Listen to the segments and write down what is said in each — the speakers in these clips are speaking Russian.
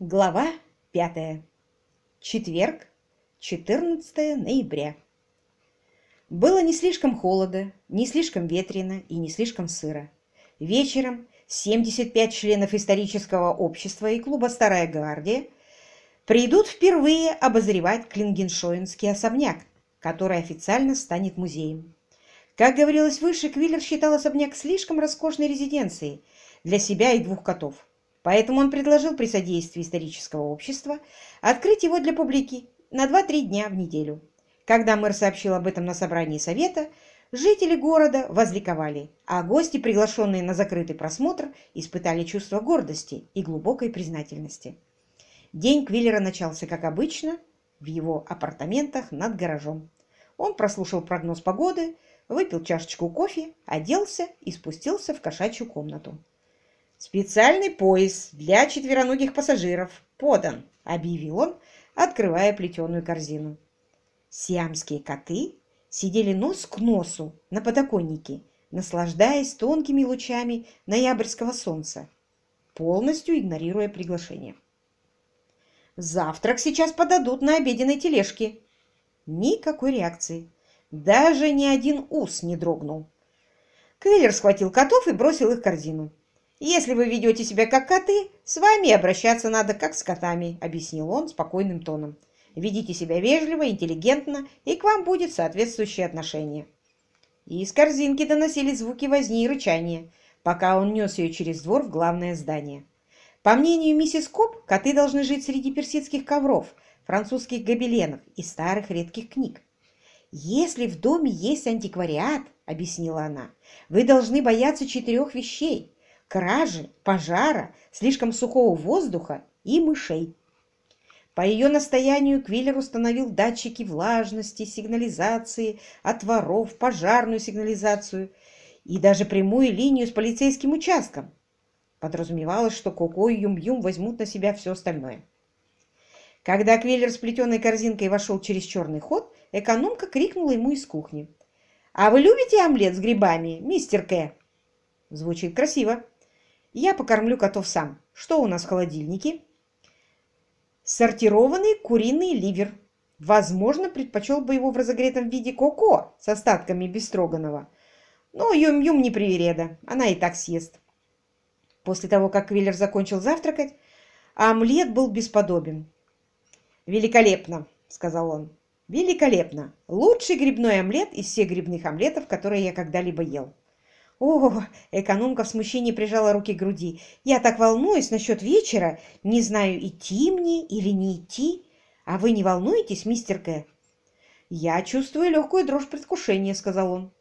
Глава 5. Четверг, 14 ноября. Было не слишком холодно, не слишком ветрено и не слишком сыро. Вечером 75 членов исторического общества и клуба «Старая гвардия» придут впервые обозревать Клингеншоинский особняк, который официально станет музеем. Как говорилось выше, Квиллер считал особняк слишком роскошной резиденцией для себя и двух котов. Поэтому он предложил при содействии исторического общества открыть его для публики на 2-3 дня в неделю. Когда мэр сообщил об этом на собрании совета, жители города возликовали, а гости, приглашенные на закрытый просмотр, испытали чувство гордости и глубокой признательности. День Квиллера начался, как обычно, в его апартаментах над гаражом. Он прослушал прогноз погоды, выпил чашечку кофе, оделся и спустился в кошачью комнату. «Специальный пояс для четвероногих пассажиров подан», — объявил он, открывая плетеную корзину. Сиамские коты сидели нос к носу на подоконнике, наслаждаясь тонкими лучами ноябрьского солнца, полностью игнорируя приглашение. «Завтрак сейчас подадут на обеденной тележке». Никакой реакции. Даже ни один ус не дрогнул. Квиллер схватил котов и бросил их в корзину. «Если вы ведете себя как коты, с вами обращаться надо как с котами», — объяснил он спокойным тоном. «Ведите себя вежливо, интеллигентно, и к вам будет соответствующее отношение». Из корзинки доносились звуки возни и рычания, пока он нес ее через двор в главное здание. По мнению миссис Коп, коты должны жить среди персидских ковров, французских гобеленов и старых редких книг. «Если в доме есть антиквариат, — объяснила она, — вы должны бояться четырех вещей — кражи, пожара, слишком сухого воздуха и мышей. По ее настоянию Квиллер установил датчики влажности, сигнализации, отворов, пожарную сигнализацию и даже прямую линию с полицейским участком. Подразумевалось, что Коко и Юм-Юм возьмут на себя все остальное. Когда Квиллер с плетеной корзинкой вошел через черный ход, экономка крикнула ему из кухни. «А вы любите омлет с грибами, мистер К?» Звучит красиво. Я покормлю котов сам. Что у нас в холодильнике? Сортированный куриный ливер. Возможно, предпочел бы его в разогретом виде коко с остатками бестроганова. Но Юм-Юм не привереда, она и так съест. После того, как Квиллер закончил завтракать, омлет был бесподобен. «Великолепно!» — сказал он. «Великолепно! Лучший грибной омлет из всех грибных омлетов, которые я когда-либо ел. «О!» — экономка в смущении прижала руки к груди. «Я так волнуюсь насчет вечера. Не знаю, идти мне или не идти. А вы не волнуетесь, мистер К?» «Я чувствую легкую дрожь предвкушения», — сказал он.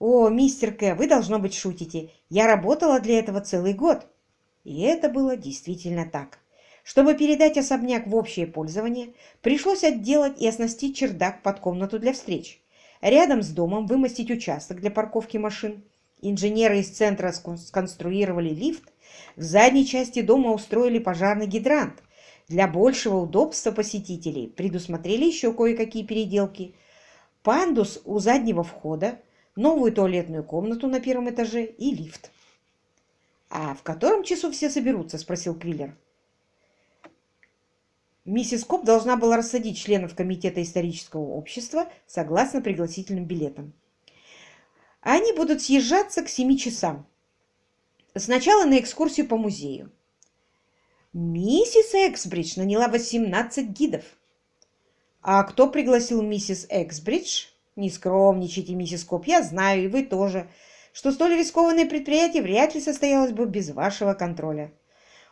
«О, мистер К, вы, должно быть, шутите. Я работала для этого целый год». И это было действительно так. Чтобы передать особняк в общее пользование, пришлось отделать и оснастить чердак под комнату для встреч. Рядом с домом вымостить участок для парковки машин, Инженеры из центра сконструировали лифт, в задней части дома устроили пожарный гидрант. Для большего удобства посетителей предусмотрели еще кое-какие переделки. Пандус у заднего входа, новую туалетную комнату на первом этаже и лифт. «А в котором часу все соберутся?» – спросил Квиллер. Миссис Коп должна была рассадить членов Комитета исторического общества согласно пригласительным билетам. Они будут съезжаться к семи часам. Сначала на экскурсию по музею. Миссис Эксбридж наняла 18 гидов. А кто пригласил миссис Эксбридж? Не скромничайте, миссис Коп, я знаю, и вы тоже, что столь рискованное предприятие вряд ли состоялось бы без вашего контроля.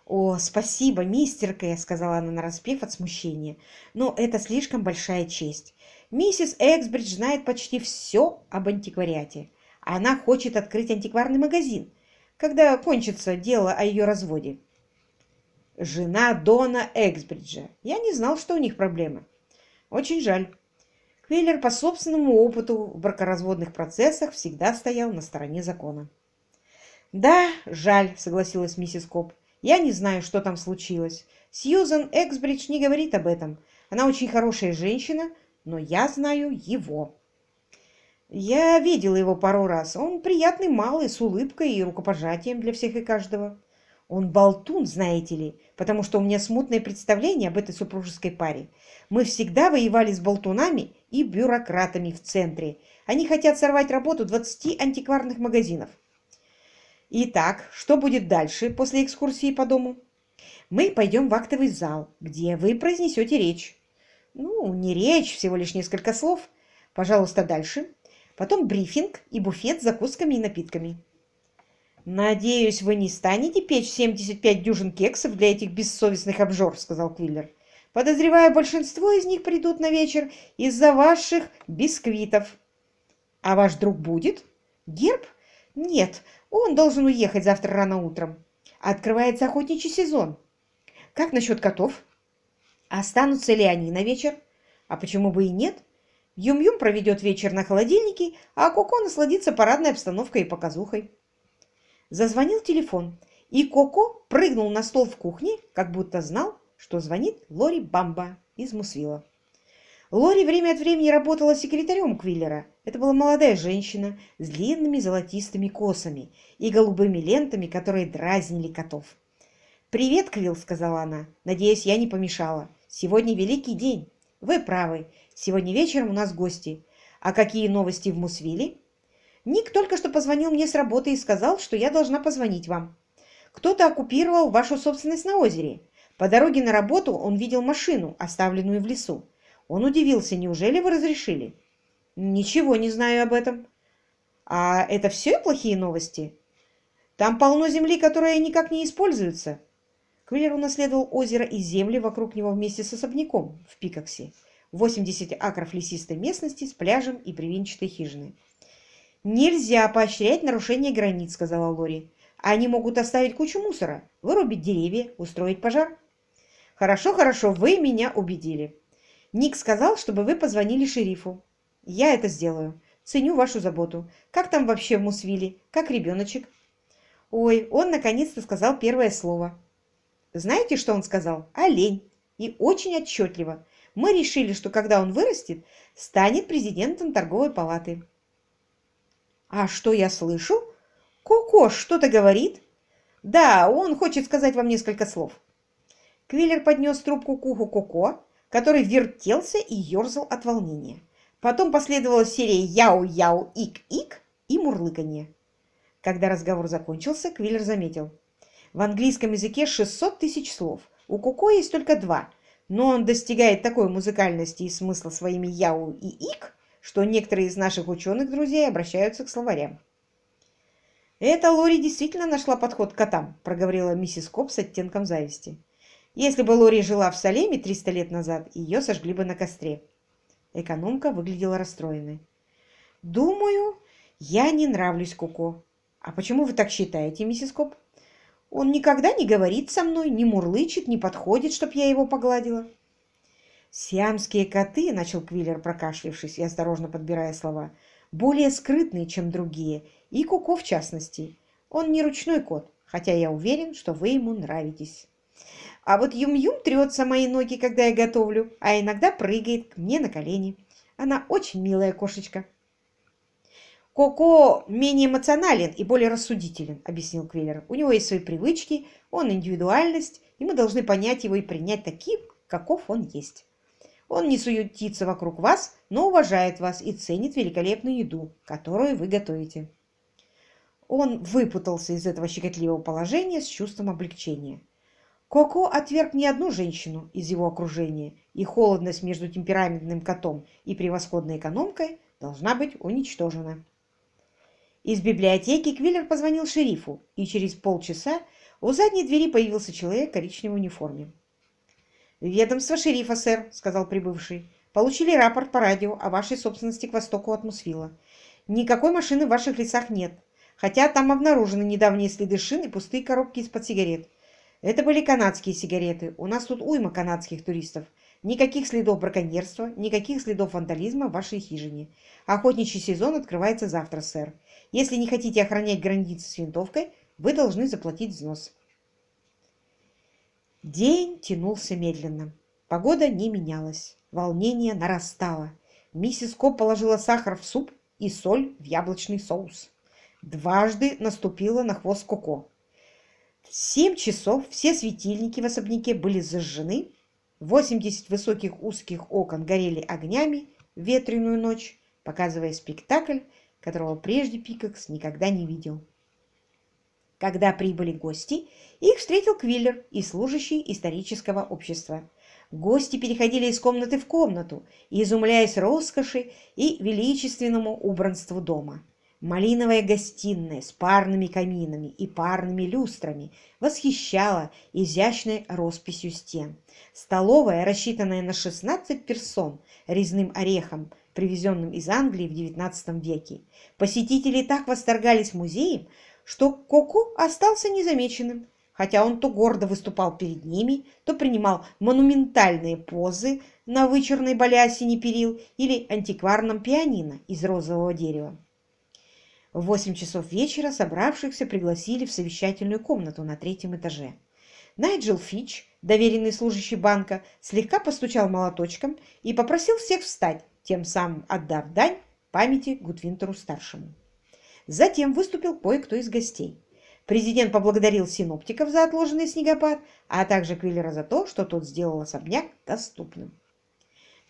«О, спасибо, мистер К», — сказала она нараспев от смущения. «Но это слишком большая честь. Миссис Эксбридж знает почти все об антиквариате. Она хочет открыть антикварный магазин, когда кончится дело о ее разводе. Жена Дона Эксбриджа. Я не знал, что у них проблемы. Очень жаль. Квиллер по собственному опыту в бракоразводных процессах всегда стоял на стороне закона. «Да, жаль», — согласилась миссис Коп. «Я не знаю, что там случилось. Сьюзан Эксбридж не говорит об этом. Она очень хорошая женщина, но я знаю его». Я видел его пару раз. Он приятный малый, с улыбкой и рукопожатием для всех и каждого. Он болтун, знаете ли, потому что у меня смутное представление об этой супружеской паре. Мы всегда воевали с болтунами и бюрократами в центре. Они хотят сорвать работу 20 антикварных магазинов. Итак, что будет дальше после экскурсии по дому? Мы пойдем в актовый зал, где вы произнесете речь. Ну, не речь, всего лишь несколько слов. Пожалуйста, дальше. Потом брифинг и буфет с закусками и напитками. «Надеюсь, вы не станете печь 75 дюжин кексов для этих бессовестных обжор», — сказал Квиллер. «Подозреваю, большинство из них придут на вечер из-за ваших бисквитов». «А ваш друг будет?» «Герб? Нет, он должен уехать завтра рано утром. Открывается охотничий сезон. Как насчет котов? Останутся ли они на вечер? А почему бы и нет? Юм-Юм проведет вечер на холодильнике, а Коко насладится парадной обстановкой и показухой. Зазвонил телефон, и Коко прыгнул на стол в кухне, как будто знал, что звонит Лори Бамба из Мусвила. Лори время от времени работала секретарем Квиллера. Это была молодая женщина с длинными золотистыми косами и голубыми лентами, которые дразнили котов. «Привет, Квилл», — сказала она. «Надеюсь, я не помешала. Сегодня великий день. Вы правы. Сегодня вечером у нас гости. А какие новости в Мусвиле?» Ник только что позвонил мне с работы и сказал, что я должна позвонить вам. Кто-то оккупировал вашу собственность на озере. По дороге на работу он видел машину, оставленную в лесу. Он удивился, неужели вы разрешили? Ничего не знаю об этом. А это все плохие новости? Там полно земли, которая никак не используется. Квиллер унаследовал озеро и земли вокруг него вместе с особняком в Пикоксе. 80 акров лесистой местности с пляжем и привинчатой хижиной. «Нельзя поощрять нарушение границ», — сказала Лори. «Они могут оставить кучу мусора, вырубить деревья, устроить пожар». «Хорошо, хорошо, вы меня убедили. Ник сказал, чтобы вы позвонили шерифу. Я это сделаю. Ценю вашу заботу. Как там вообще в Мусвиле? Как ребеночек?» «Ой, он наконец-то сказал первое слово». «Знаете, что он сказал? Олень. И очень отчетливо. Мы решили, что когда он вырастет, станет президентом торговой палаты». «А что я слышу? Коко что-то говорит?» «Да, он хочет сказать вам несколько слов». Квиллер поднес трубку к уху Коко, который вертелся и ерзал от волнения. Потом последовала серия «яу-яу-ик-ик» и мурлыканье. Когда разговор закончился, Квиллер заметил. В английском языке 600 тысяч слов. У Коко есть только два, но он достигает такой музыкальности и смысла своими «яу» и «ик», что некоторые из наших ученых-друзей обращаются к словарям. «Это Лори действительно нашла подход к котам», – проговорила миссис Коп с оттенком зависти. «Если бы Лори жила в Салеме 300 лет назад, ее сожгли бы на костре». Экономка выглядела расстроенной. «Думаю, я не нравлюсь Коко. А почему вы так считаете, миссис Коп? Он никогда не говорит со мной, не мурлычет, не подходит, чтоб я его погладила». «Сиамские коты», — начал Квиллер, прокашлившись и осторожно подбирая слова, «более скрытные, чем другие, и Куко в частности. Он не ручной кот, хотя я уверен, что вы ему нравитесь. А вот Юм-Юм трется мои ноги, когда я готовлю, а иногда прыгает к мне на колени. Она очень милая кошечка». «Коко менее эмоционален и более рассудителен», — объяснил Квиллер. «У него есть свои привычки, он индивидуальность, и мы должны понять его и принять таким, каков он есть». Он не суетится вокруг вас, но уважает вас и ценит великолепную еду, которую вы готовите. Он выпутался из этого щекотливого положения с чувством облегчения. Коко отверг не одну женщину из его окружения, и холодность между темпераментным котом и превосходной экономкой должна быть уничтожена. Из библиотеки Квиллер позвонил шерифу, и через полчаса у задней двери появился человек в коричневой униформе. «Ведомство шерифа, сэр», — сказал прибывший. «Получили рапорт по радио о вашей собственности к востоку от Мусвила. Никакой машины в ваших лесах нет, хотя там обнаружены недавние следы шин и пустые коробки из-под сигарет. Это были канадские сигареты. У нас тут уйма канадских туристов. Никаких следов браконьерства, никаких следов вандализма в вашей хижине. Охотничий сезон открывается завтра, сэр. Если не хотите охранять границы с винтовкой, вы должны заплатить взнос». День тянулся медленно. Погода не менялась. Волнение нарастало. Миссис Ко положила сахар в суп и соль в яблочный соус. Дважды наступила на хвост Коко. В семь часов все светильники в особняке были зажжены, 80 высоких узких окон горели огнями в ветреную ночь, показывая спектакль, которого прежде Пикакс никогда не видел. Когда прибыли гости, их встретил Квиллер и служащий исторического общества. Гости переходили из комнаты в комнату, изумляясь роскоши и величественному убранству дома. Малиновая гостиная с парными каминами и парными люстрами восхищала изящной росписью стен. Столовая, рассчитанная на 16 персон, резным орехом, привезенным из Англии в XIX веке. Посетители так восторгались музеем, что Коку остался незамеченным, хотя он то гордо выступал перед ними, то принимал монументальные позы на вычурной балясине перил или антикварном пианино из розового дерева. В восемь часов вечера собравшихся пригласили в совещательную комнату на третьем этаже. Найджел Фич, доверенный служащий банка, слегка постучал молоточком и попросил всех встать, тем самым отдав дань памяти Гудвинтеру-старшему. Затем выступил кое-кто из гостей. Президент поблагодарил синоптиков за отложенный снегопад, а также Квиллера за то, что тот сделал особняк доступным.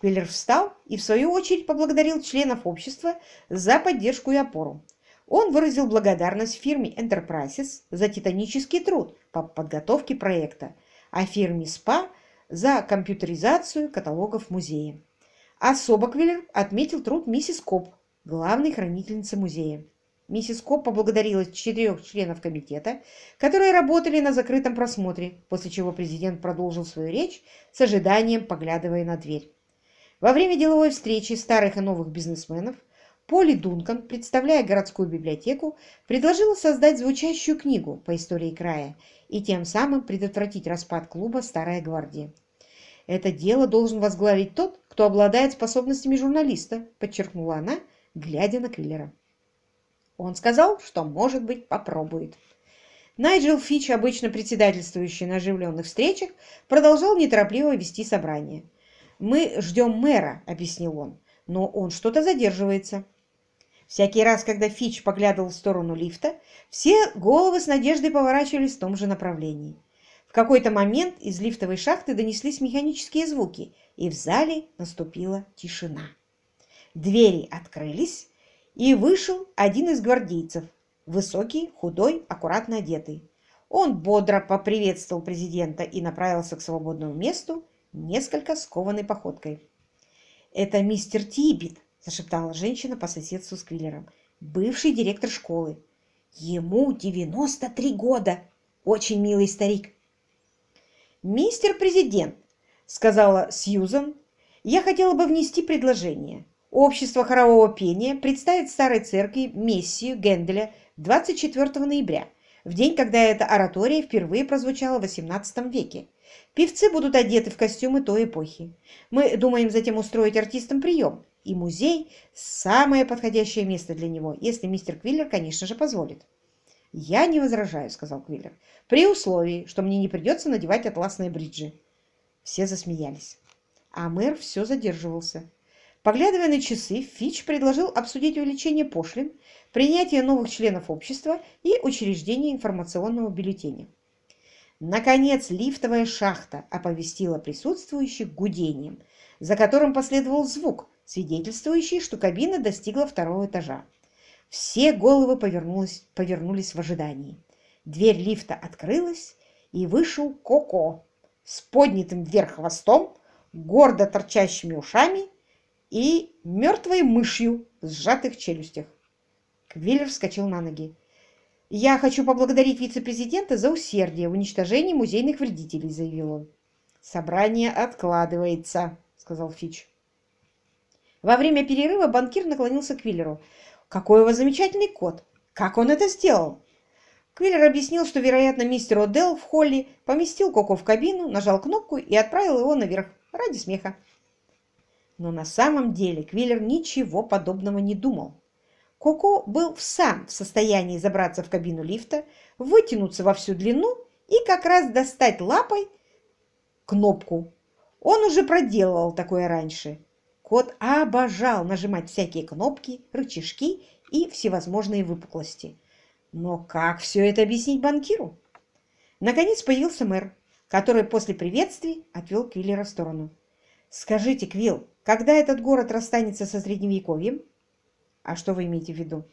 Квиллер встал и, в свою очередь, поблагодарил членов общества за поддержку и опору. Он выразил благодарность фирме Enterprises за титанический труд по подготовке проекта, а фирме SPA за компьютеризацию каталогов музея. Особо Квиллер отметил труд миссис Коп, главной хранительницы музея. Миссис Коп поблагодарила четырех членов комитета, которые работали на закрытом просмотре, после чего президент продолжил свою речь с ожиданием, поглядывая на дверь. Во время деловой встречи старых и новых бизнесменов Поли Дункан, представляя городскую библиотеку, предложила создать звучащую книгу по истории края и тем самым предотвратить распад клуба «Старая гвардия». «Это дело должен возглавить тот, кто обладает способностями журналиста», подчеркнула она, глядя на Квиллера. Он сказал, что, может быть, попробует. Найджел Фич, обычно председательствующий на оживленных встречах, продолжал неторопливо вести собрание. «Мы ждем мэра», — объяснил он, — «но он что-то задерживается». Всякий раз, когда Фич поглядывал в сторону лифта, все головы с надеждой поворачивались в том же направлении. В какой-то момент из лифтовой шахты донеслись механические звуки, и в зале наступила тишина. Двери открылись, и вышел один из гвардейцев, высокий, худой, аккуратно одетый. Он бодро поприветствовал президента и направился к свободному месту, несколько скованной походкой. «Это мистер Тибет», зашептала женщина по соседству с Квиллером. «Бывший директор школы. Ему 93 года. Очень милый старик». «Мистер президент», — сказала Сьюзан, — «я хотела бы внести предложение. Общество хорового пения представит Старой Церкви Мессию Генделя 24 ноября, в день, когда эта оратория впервые прозвучала в XVIII веке. Певцы будут одеты в костюмы той эпохи. Мы думаем затем устроить артистам прием, и музей – самое подходящее место для него, если мистер Квиллер, конечно же, позволит. «Я не возражаю», – сказал Квиллер, – «при условии, что мне не придется надевать атласные бриджи». Все засмеялись. А мэр все задерживался. Поглядывая на часы, Фич предложил обсудить увеличение пошлин, принятие новых членов общества и учреждение информационного бюллетеня. Наконец, лифтовая шахта оповестила присутствующих гудением, за которым последовал звук, свидетельствующий, что кабина достигла второго этажа. Все головы повернулись, повернулись в ожидании. Дверь лифта открылась, и вышел Коко с поднятым вверх хвостом, гордо торчащими ушами и мертвой мышью в сжатых челюстях. Квиллер вскочил на ноги. «Я хочу поблагодарить вице-президента за усердие в уничтожении музейных вредителей», — заявил он. «Собрание откладывается», — сказал Фич. Во время перерыва банкир наклонился к Квиллеру. «Какой у вас замечательный кот! Как он это сделал?» Квиллер объяснил, что, вероятно, мистер О'Делл в холле поместил Коко в кабину, нажал кнопку и отправил его наверх ради смеха. Но на самом деле Квиллер ничего подобного не думал. Коко был сам в состоянии забраться в кабину лифта, вытянуться во всю длину и как раз достать лапой кнопку. Он уже проделывал такое раньше. Кот обожал нажимать всякие кнопки, рычажки и всевозможные выпуклости. Но как все это объяснить банкиру? Наконец появился мэр, который после приветствий отвел Квиллера в сторону. «Скажите, Квилл, когда этот город расстанется со Средневековьем?» «А что вы имеете в виду?»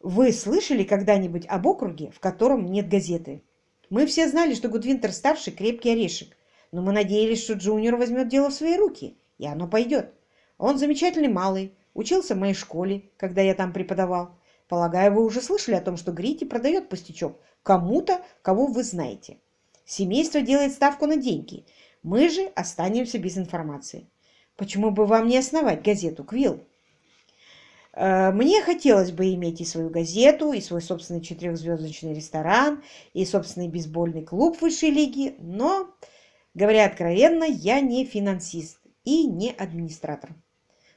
«Вы слышали когда-нибудь об округе, в котором нет газеты? Мы все знали, что Гудвинтер-старший крепкий орешек, но мы надеялись, что Джуниор возьмет дело в свои руки, и оно пойдет. Он замечательный малый, учился в моей школе, когда я там преподавал. Полагаю, вы уже слышали о том, что Грити продает пустячок кому-то, кого вы знаете. Семейство делает ставку на деньги. Мы же останемся без информации. Почему бы вам не основать газету «Квилл»? Э, мне хотелось бы иметь и свою газету, и свой собственный четырехзвездочный ресторан, и собственный бейсбольный клуб высшей лиги, но, говоря откровенно, я не финансист и не администратор.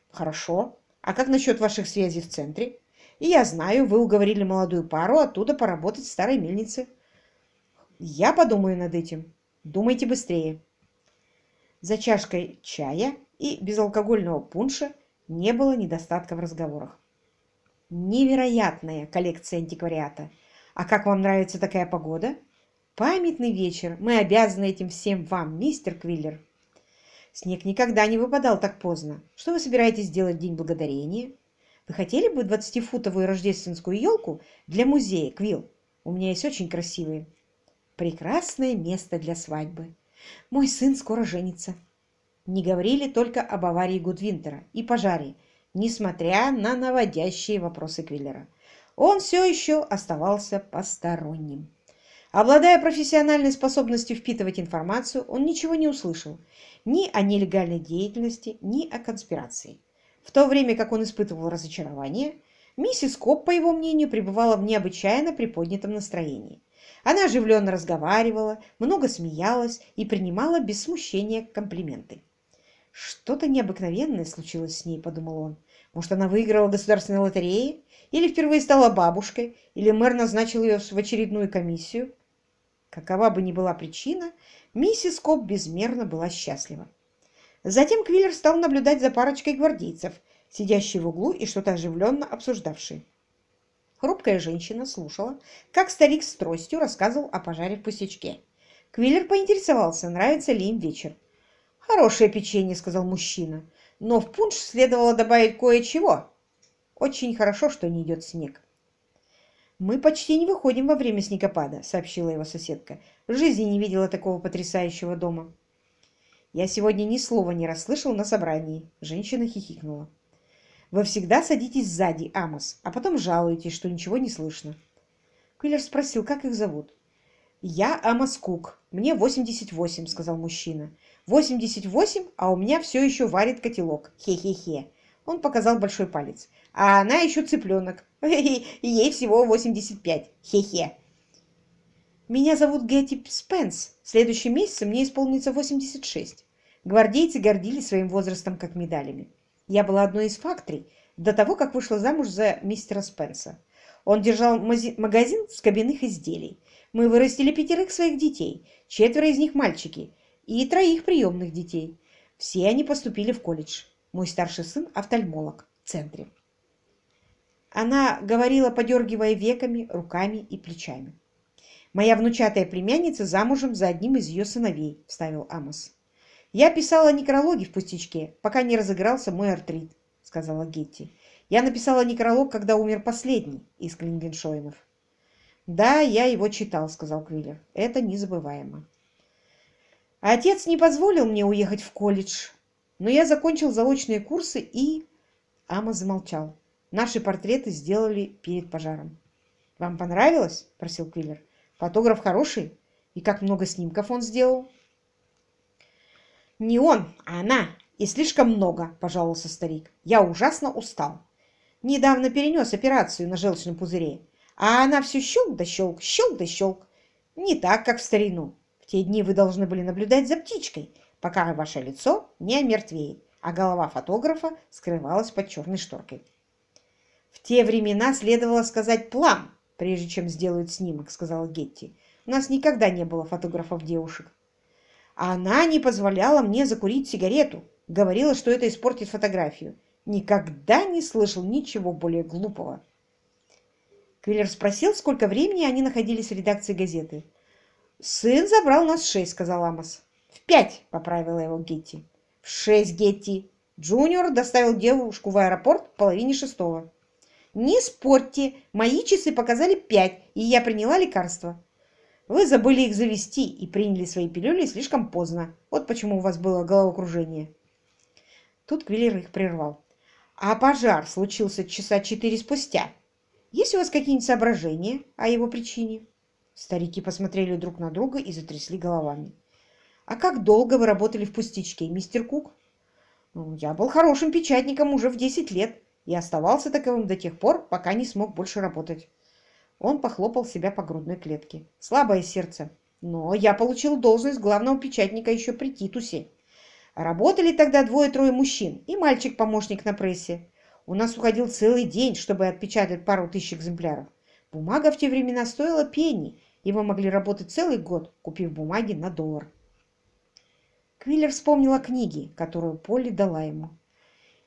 Хорошо. А как насчет ваших связей в центре? Я знаю, вы уговорили молодую пару оттуда поработать в старой мельнице. Я подумаю над этим. Думайте быстрее. За чашкой чая и безалкогольного пунша не было недостатка в разговорах. Невероятная коллекция антиквариата. А как вам нравится такая погода? Памятный вечер. Мы обязаны этим всем вам, мистер Квиллер. Снег никогда не выпадал так поздно. Что вы собираетесь делать в День Благодарения? Вы хотели бы двадцатифутовую рождественскую елку для музея, Квилл? У меня есть очень красивые. Прекрасное место для свадьбы. Мой сын скоро женится. Не говорили только об аварии Гудвинтера и пожаре, несмотря на наводящие вопросы Квиллера. Он все еще оставался посторонним. Обладая профессиональной способностью впитывать информацию, он ничего не услышал ни о нелегальной деятельности, ни о конспирации. В то время как он испытывал разочарование, миссис Коп, по его мнению, пребывала в необычайно приподнятом настроении. Она оживленно разговаривала, много смеялась и принимала без смущения комплименты. «Что-то необыкновенное случилось с ней», — подумал он. «Может, она выиграла государственной лотереи? Или впервые стала бабушкой? Или мэр назначил ее в очередную комиссию?» Какова бы ни была причина, миссис Коп безмерно была счастлива. Затем Квиллер стал наблюдать за парочкой гвардейцев, сидящей в углу и что-то оживленно обсуждавшей. Хрупкая женщина слушала, как старик с тростью рассказывал о пожаре в пустячке. Квиллер поинтересовался, нравится ли им вечер. «Хорошее печенье», — сказал мужчина, — «но в пунш следовало добавить кое-чего. Очень хорошо, что не идет снег». «Мы почти не выходим во время снегопада», — сообщила его соседка. «В жизни не видела такого потрясающего дома». Я сегодня ни слова не расслышал на собрании. Женщина хихикнула. Вы всегда садитесь сзади, Амос, а потом жалуетесь, что ничего не слышно. Квиллер спросил, как их зовут. «Я Амос Кук. Мне 88», — сказал мужчина. «88, а у меня все еще варит котелок. Хе-хе-хе». Он показал большой палец. «А она еще цыпленок. Ей всего 85. Хе-хе». Меня зовут Гетти Спенс. В следующем месяце мне исполнится 86. Гвардейцы гордились своим возрастом как медалями. Я была одной из факторий до того, как вышла замуж за мистера Спенса. Он держал магазин с кабинных изделий. Мы вырастили пятерых своих детей, четверо из них мальчики, и троих приемных детей. Все они поступили в колледж. Мой старший сын – офтальмолог в центре. Она говорила, подергивая веками, руками и плечами. «Моя внучатая племянница замужем за одним из ее сыновей», — вставил Амос. «Я писала некрологи в пустячке, пока не разыгрался мой артрит», — сказала Гетти. «Я написала некролог, когда умер последний из Клингеншоинов». «Да, я его читал», — сказал Квиллер. «Это незабываемо». Отец не позволил мне уехать в колледж, но я закончил заочные курсы и... Ама замолчал. Наши портреты сделали перед пожаром. «Вам понравилось?» – просил Квиллер. Фотограф хороший. И как много снимков он сделал? Не он, а она. И слишком много, пожаловался старик. Я ужасно устал. Недавно перенес операцию на желчном пузыре. А она все щелк да щелк, щелк да щелк. Не так, как в старину. В те дни вы должны были наблюдать за птичкой, пока ваше лицо не омертвеет, а голова фотографа скрывалась под черной шторкой. В те времена следовало сказать «плам», прежде чем сделают снимок», — сказала Гетти. «У нас никогда не было фотографов девушек». А она не позволяла мне закурить сигарету. Говорила, что это испортит фотографию. Никогда не слышал ничего более глупого. Квиллер спросил, сколько времени они находились в редакции газеты. «Сын забрал нас шесть», — сказал Амос. «В пять», — поправила его Гетти. «В шесть, Гетти». Джуниор доставил девушку в аэропорт в половине шестого. «Не спорьте, мои часы показали пять, и я приняла лекарства. Вы забыли их завести и приняли свои пилюли слишком поздно. Вот почему у вас было головокружение». Тут Квиллер их прервал. «А пожар случился часа четыре спустя. Есть у вас какие-нибудь соображения о его причине?» Старики посмотрели друг на друга и затрясли головами. «А как долго вы работали в пустячке, мистер Кук?» ну, «Я был хорошим печатником уже в 10 лет и оставался таковым до тех пор, пока не смог больше работать». Он похлопал себя по грудной клетке. «Слабое сердце. Но я получил должность главного печатника еще при Титусе. Работали тогда двое-трое мужчин и мальчик-помощник на прессе. У нас уходил целый день, чтобы отпечатать пару тысяч экземпляров. Бумага в те времена стоила пенни, и вы могли работать целый год, купив бумаги на доллар. Квиллер вспомнила книги, которую Полли дала ему.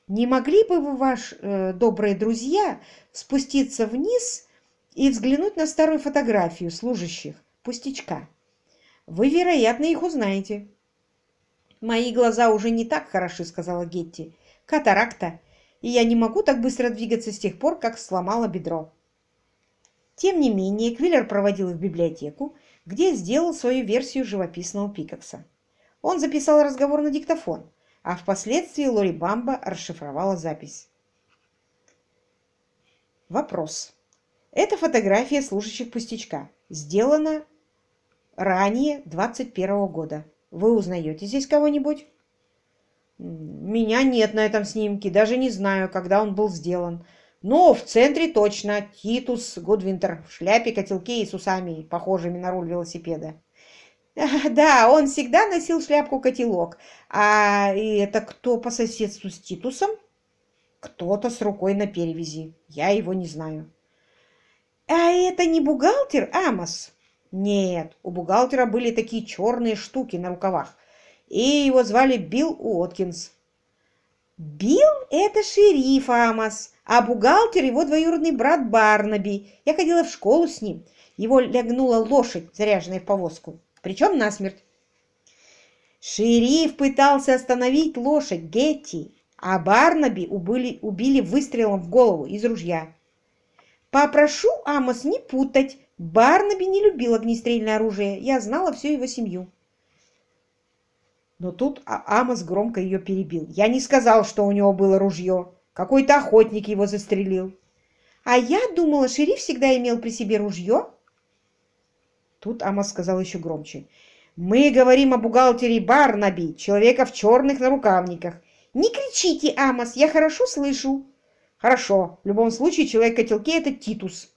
«Не могли бы вы, ваши э, добрые друзья, спуститься вниз и взглянуть на старую фотографию служащих, пустячка? Вы, вероятно, их узнаете». «Мои глаза уже не так хороши», — сказала Гетти. «Катаракта, и я не могу так быстро двигаться с тех пор, как сломала бедро». Тем не менее, Квиллер проводил их в библиотеку, где сделал свою версию живописного Пикакса. Он записал разговор на диктофон, а впоследствии Лори Бамба расшифровала запись. Вопрос. Это фотография служащих пустячка. Сделана ранее 21 года. Вы узнаете здесь кого-нибудь? Меня нет на этом снимке, даже не знаю, когда он был сделан. Но в центре точно Титус Гудвинтер в шляпе, котелке и с усами, похожими на руль велосипеда. Да, он всегда носил шляпку-котелок. А это кто по соседству с Титусом? Кто-то с рукой на перевязи. Я его не знаю. А это не бухгалтер, Амос? Нет, у бухгалтера были такие черные штуки на рукавах. И его звали Билл Уоткинс. Билл – это шериф Амос, а бухгалтер – его двоюродный брат Барнаби. Я ходила в школу с ним. Его лягнула лошадь, заряженная в повозку, причем насмерть. Шериф пытался остановить лошадь Гетти, а Барнаби убили, убили выстрелом в голову из ружья. Попрошу Амос не путать. Барнаби не любил огнестрельное оружие. Я знала всю его семью. Но тут а-, Амос громко ее перебил. Я не сказал, что у него было ружье. Какой-то охотник его застрелил. А я думала, шериф всегда имел при себе ружье. Тут Амос сказал еще громче. Мы говорим о бухгалтере Барнаби, человека в черных нарукавниках. Не кричите, Амос, я хорошо слышу. Хорошо, в любом случае человек котелке это Титус.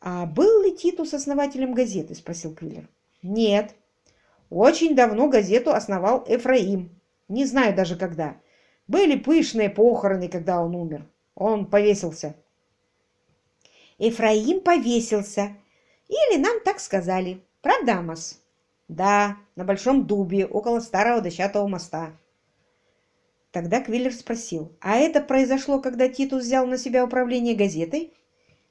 А был ли Титус основателем газеты? Спросил Квиллер. Нет. Очень давно газету основал Эфраим. Не знаю даже когда. Были пышные похороны, когда он умер. Он повесился. Эфраим повесился. Или нам так сказали. Правда, Амос? Да, на Большом Дубе, около старого дощатого моста. Тогда Квиллер спросил, а это произошло, когда Титус взял на себя управление газетой?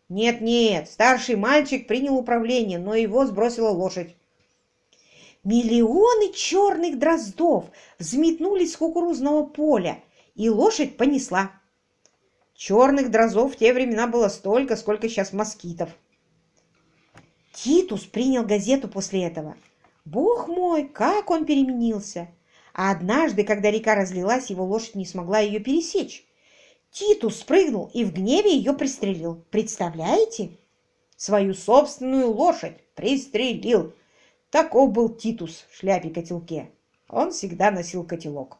Нет-нет, старший мальчик принял управление, но его сбросила лошадь. Миллионы черных дроздов взметнулись с кукурузного поля, и лошадь понесла. Черных дроздов в те времена было столько, сколько сейчас москитов. Титус принял газету после этого. Бог мой, как он переменился! А однажды, когда река разлилась, его лошадь не смогла ее пересечь. Титус спрыгнул и в гневе ее пристрелил. Представляете? Свою собственную лошадь пристрелил. Таков был Титус в шляпе-котелке. Он всегда носил котелок.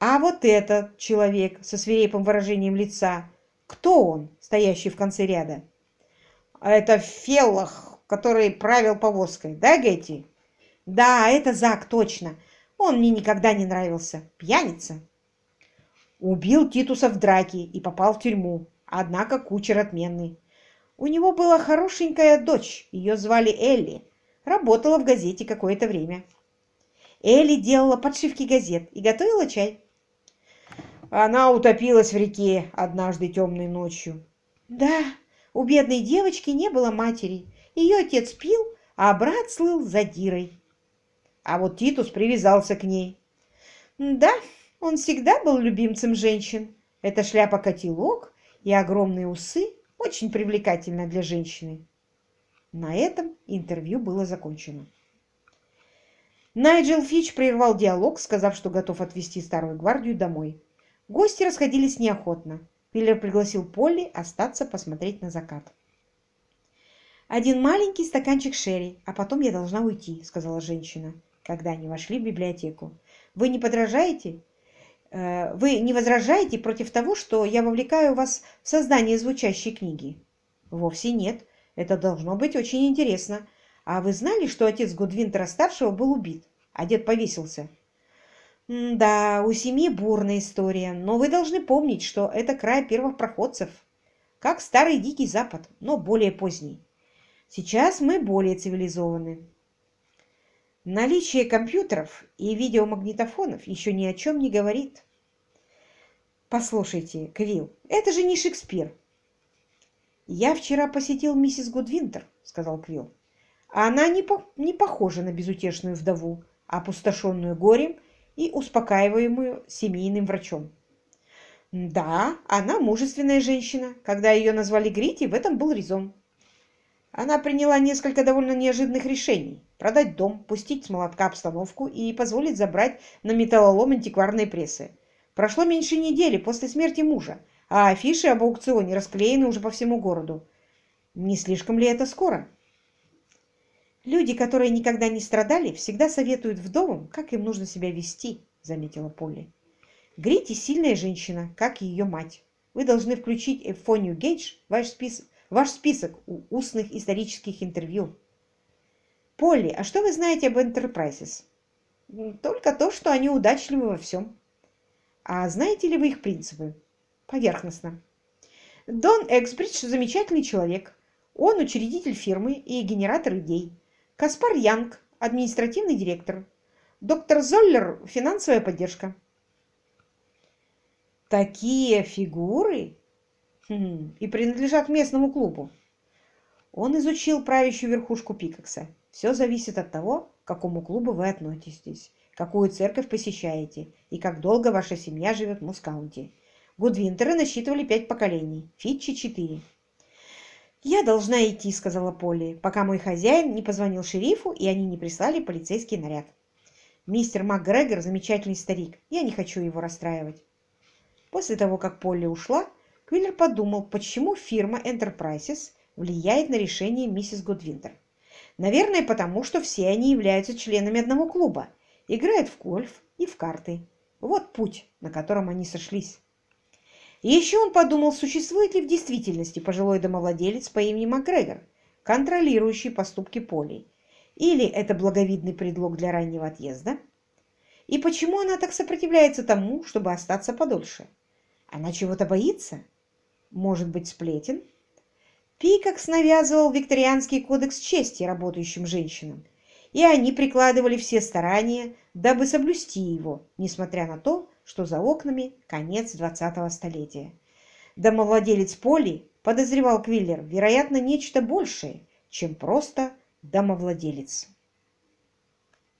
А вот этот человек со свирепым выражением лица, кто он, стоящий в конце ряда? Это Феллах, который правил повозкой, да, Гетти? Да, это Зак, точно. Он мне никогда не нравился. Пьяница. Убил Титуса в драке и попал в тюрьму. Однако кучер отменный. У него была хорошенькая дочь, ее звали Элли. Работала в газете какое-то время. Элли делала подшивки газет и готовила чай. Она утопилась в реке однажды темной ночью. Да, у бедной девочки не было матери. Ее отец пил, а брат слыл задирой. А вот Титус привязался к ней. Да, он всегда был любимцем женщин. Эта шляпа-котелок и огромные усы очень привлекательны для женщины. На этом интервью было закончено. Найджел Фич прервал диалог, сказав, что готов отвезти старую гвардию домой. Гости расходились неохотно. Пиллер пригласил Полли остаться посмотреть на закат. «Один маленький стаканчик шерри, а потом я должна уйти», — сказала женщина, когда они вошли в библиотеку. «Вы не подражаете? Э, вы не возражаете против того, что я вовлекаю вас в создание звучащей книги?» «Вовсе нет. Это должно быть очень интересно. А вы знали, что отец Гудвинтера-старшего был убит, а дед повесился?» «Да, у семьи бурная история, но вы должны помнить, что это край первых проходцев, как старый Дикий Запад, но более поздний. Сейчас мы более цивилизованы. Наличие компьютеров и видеомагнитофонов еще ни о чем не говорит. Послушайте, Квилл, это же не Шекспир. Я вчера посетил миссис Гудвинтер, сказал Квилл. Она не, по не похожа на безутешную вдову, опустошенную горем и успокаиваемую семейным врачом. Да, она мужественная женщина. Когда ее назвали Грити, в этом был резон. Она приняла несколько довольно неожиданных решений. Продать дом, пустить с молотка обстановку и позволить забрать на металлолом антикварные прессы. Прошло меньше недели после смерти мужа, а афиши об аукционе расклеены уже по всему городу. Не слишком ли это скоро? Люди, которые никогда не страдали, всегда советуют вдовам, как им нужно себя вести, заметила Полли. Грити сильная женщина, как и ее мать. Вы должны включить Эфонию Гейдж в ваш список ваш список устных исторических интервью. Полли, а что вы знаете об Enterprises? Только то, что они удачливы во всем. А знаете ли вы их принципы? Поверхностно. Дон Эксбридж – замечательный человек. Он учредитель фирмы и генератор идей. Каспар Янг – административный директор. Доктор Золлер – финансовая поддержка. Такие фигуры Хм, и принадлежат местному клубу. Он изучил правящую верхушку Пикакса. Все зависит от того, к какому клубу вы относитесь, какую церковь посещаете и как долго ваша семья живет в Мускаунте. Гудвинтеры насчитывали пять поколений, Фитчи – четыре. «Я должна идти», — сказала Полли, пока мой хозяин не позвонил шерифу, и они не прислали полицейский наряд. «Мистер МакГрегор – замечательный старик. Я не хочу его расстраивать». После того, как Полли ушла, Квиллер подумал, почему фирма Enterprises влияет на решение миссис Гудвинтер. Наверное, потому что все они являются членами одного клуба, играют в гольф и в карты. Вот путь, на котором они сошлись. Еще он подумал, существует ли в действительности пожилой домовладелец по имени Макгрегор, контролирующий поступки Поли. Или это благовидный предлог для раннего отъезда? И почему она так сопротивляется тому, чтобы остаться подольше? Она чего-то боится? может быть сплетен? Пикакс навязывал викторианский кодекс чести работающим женщинам, и они прикладывали все старания, дабы соблюсти его, несмотря на то, что за окнами конец 20-го столетия. Домовладелец Поли подозревал Квиллер, вероятно, нечто большее, чем просто домовладелец.